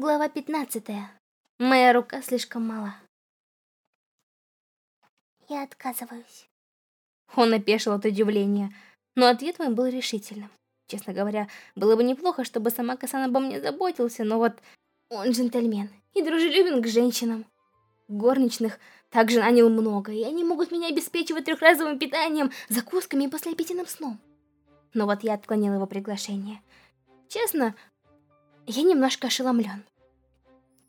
Глава 15. Моя рука слишком мала. Я отказываюсь. Он опешил от удивления, но ответ мой был решительным. Честно говоря, было бы неплохо, чтобы сама Касан обо мне заботился, но вот он джентльмен и дружелюбен к женщинам. Горничных также нанял много, и они могут меня обеспечивать трехразовым питанием, закусками и послеобеденным сном. Но вот я отклонил его приглашение. Честно, я немножко ошеломлен.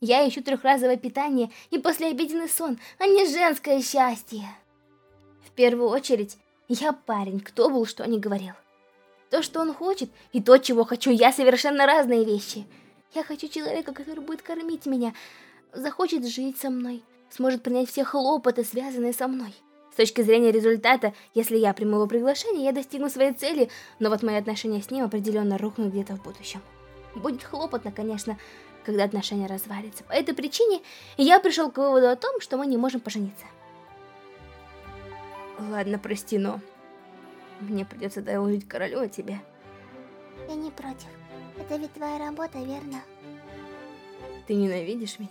Я ищу трехразовое питание и послеобеденный сон, а не женское счастье. В первую очередь, я парень, кто был, что не говорил. То, что он хочет, и то, чего хочу я, совершенно разные вещи. Я хочу человека, который будет кормить меня, захочет жить со мной, сможет принять все хлопоты, связанные со мной. С точки зрения результата, если я приму его приглашение, я достигну своей цели, но вот мои отношения с ним определенно рухнут где-то в будущем. Будет хлопотно, конечно, когда отношения развалятся. По этой причине я пришел к выводу о том, что мы не можем пожениться. Ладно, прости, но мне придется доложить королю о тебе. Я не против. Это ведь твоя работа, верно? Ты ненавидишь меня?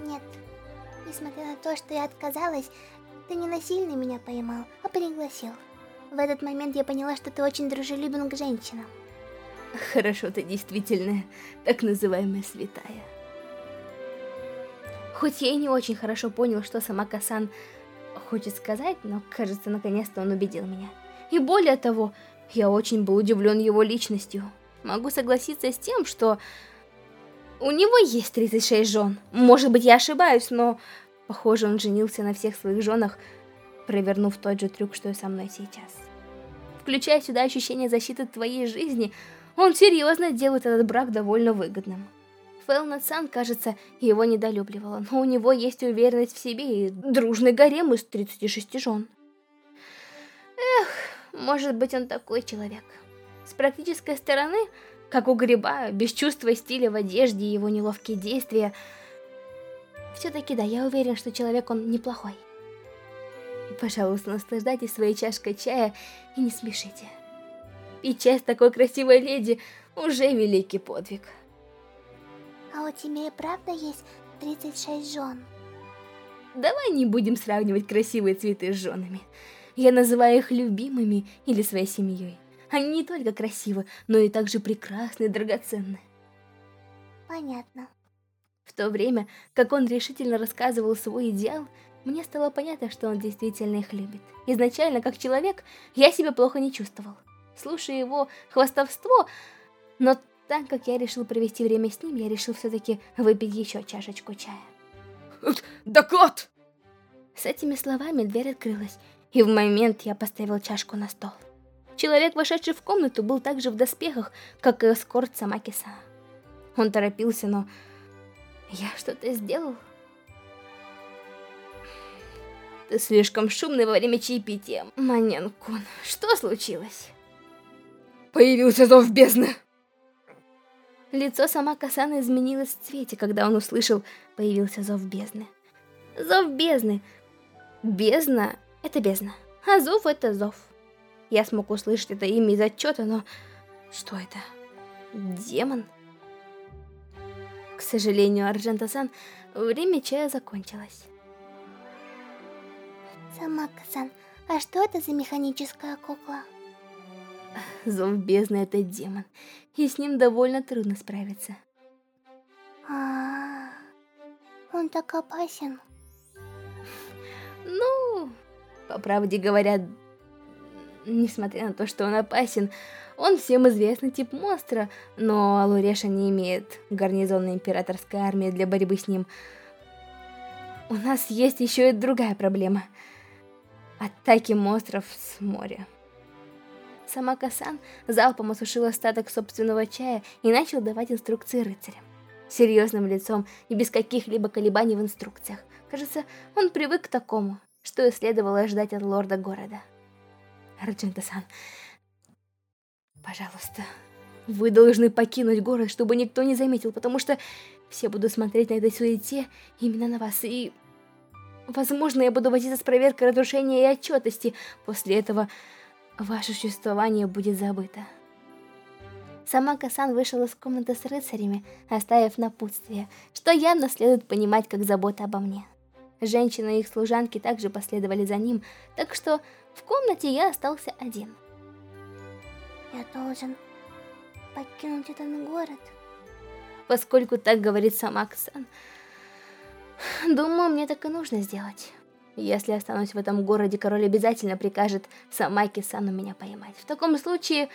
Нет. Несмотря на то, что я отказалась, ты не насильно меня поймал, а пригласил. В этот момент я поняла, что ты очень дружелюбен к женщинам. Хорошо, ты действительно так называемая святая. Хоть я и не очень хорошо понял, что сама Касан хочет сказать, но, кажется, наконец-то он убедил меня. И более того, я очень был удивлен его личностью. Могу согласиться с тем, что у него есть 36 жен. Может быть, я ошибаюсь, но, похоже, он женился на всех своих женах, провернув тот же трюк, что и со мной сейчас. Включая сюда ощущение защиты твоей жизни – он серьезно делает этот брак довольно выгодным. Фэлнет Сан, кажется, его недолюбливала, но у него есть уверенность в себе и дружный гарем из 36 жен. Эх, может быть он такой человек. С практической стороны, как у гриба, без чувства стиля в одежде и его неловкие действия, все-таки да, я уверен, что человек он неплохой. Пожалуйста, наслаждайтесь своей чашкой чая и не смешите. И часть такой красивой леди уже великий подвиг. А у тебя и правда есть 36 жен? Давай не будем сравнивать красивые цветы с женами. Я называю их любимыми или своей семьей. Они не только красивы, но и также прекрасны и драгоценны. Понятно. В то время, как он решительно рассказывал свой идеал, мне стало понятно, что он действительно их любит. Изначально, как человек, я себя плохо не чувствовал слушая его хвастовство, но так как я решил провести время с ним, я решил все-таки выпить еще чашечку чая. Доклад! С этими словами дверь открылась, и в момент я поставил чашку на стол. Человек, вошедший в комнату, был также в доспехах, как и эскорт Самакиса. Он торопился, но... Я что-то сделал? Ты слишком шумный во время чаепития, Манен-кун. Что случилось? Появился зов бездны. Лицо сама Касана изменилось в цвете, когда он услышал «появился зов бездны». Зов бездны. Бездна — это бездна, а зов — это зов. Я смог услышать это имя из отчета, но... Что это? Демон? К сожалению, Арджента-сан, время чая закончилось. Сама Касан, а что это за механическая кукла? Зов бездны — это демон, и с ним довольно трудно справиться. А, -а, -а он так опасен. Ну, по правде говоря, несмотря на то, что он опасен, он всем известный тип монстра, но Алуреша не имеет гарнизонной императорской армии для борьбы с ним. У нас есть еще и другая проблема. Атаки монстров с моря. Сама Касан залпом осушил остаток собственного чая и начал давать инструкции рыцарям. Серьезным лицом и без каких-либо колебаний в инструкциях. Кажется, он привык к такому, что и следовало ждать от лорда города. Арджента-сан, пожалуйста, вы должны покинуть город, чтобы никто не заметил, потому что все будут смотреть на этой суете именно на вас, и... Возможно, я буду возиться с проверкой разрушения и отчетности. После этого ваше существование будет забыто. Сама Касан вышла из комнаты с рыцарями, оставив напутствие, что явно следует понимать как забота обо мне. Женщины и их служанки также последовали за ним, так что в комнате я остался один. Я должен покинуть этот город. Поскольку так говорит сама Ксан, думаю, мне так и нужно сделать. Если останусь в этом городе, король обязательно прикажет Самаки-сану меня поймать. В таком случае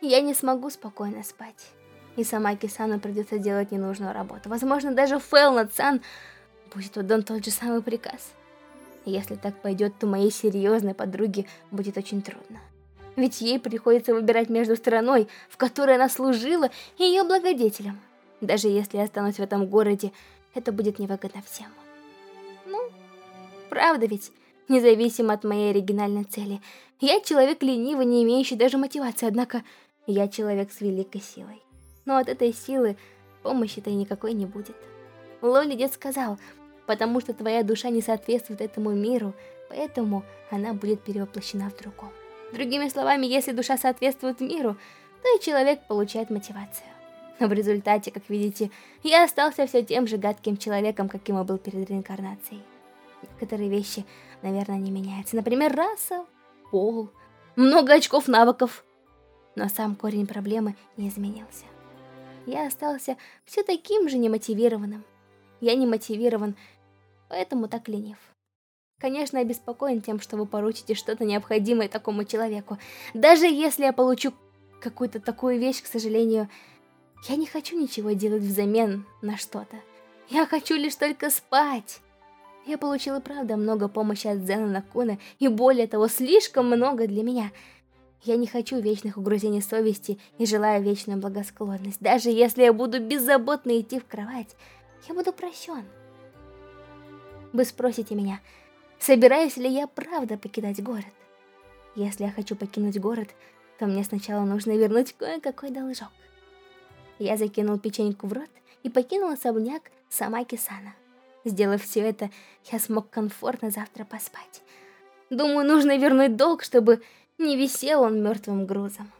я не смогу спокойно спать. И Самаки-сану придется делать ненужную работу. Возможно, даже Фелнат-сан будет отдан тот же самый приказ. Если так пойдет, то моей серьезной подруге будет очень трудно. Ведь ей приходится выбирать между страной, в которой она служила, и ее благодетелем. Даже если я останусь в этом городе, это будет невыгодно всем. Правда ведь, независимо от моей оригинальной цели. Я человек ленивый, не имеющий даже мотивации, однако я человек с великой силой. Но от этой силы помощи-то никакой не будет. Лоли дед сказал, потому что твоя душа не соответствует этому миру, поэтому она будет перевоплощена в другом. Другими словами, если душа соответствует миру, то и человек получает мотивацию. Но в результате, как видите, я остался все тем же гадким человеком, каким и был перед реинкарнацией. Некоторые вещи, наверное, не меняются. Например, раса, пол, много очков навыков. Но сам корень проблемы не изменился. Я остался все таким же немотивированным. Я не мотивирован, поэтому так ленив. Конечно, обеспокоен тем, что вы поручите что-то необходимое такому человеку. Даже если я получу какую-то такую вещь, к сожалению, я не хочу ничего делать взамен на что-то. Я хочу лишь только спать. Я получила, правда, много помощи от Зена Накуна, и более того, слишком много для меня. Я не хочу вечных угрызений совести и желаю вечную благосклонность. Даже если я буду беззаботно идти в кровать, я буду прощен. Вы спросите меня, собираюсь ли я правда покидать город? Если я хочу покинуть город, то мне сначала нужно вернуть кое-какой должок. Я закинул печеньку в рот и покинул особняк Самаки-сана. Сделав все это, я смог комфортно завтра поспать. Думаю, нужно вернуть долг, чтобы не висел он мертвым грузом.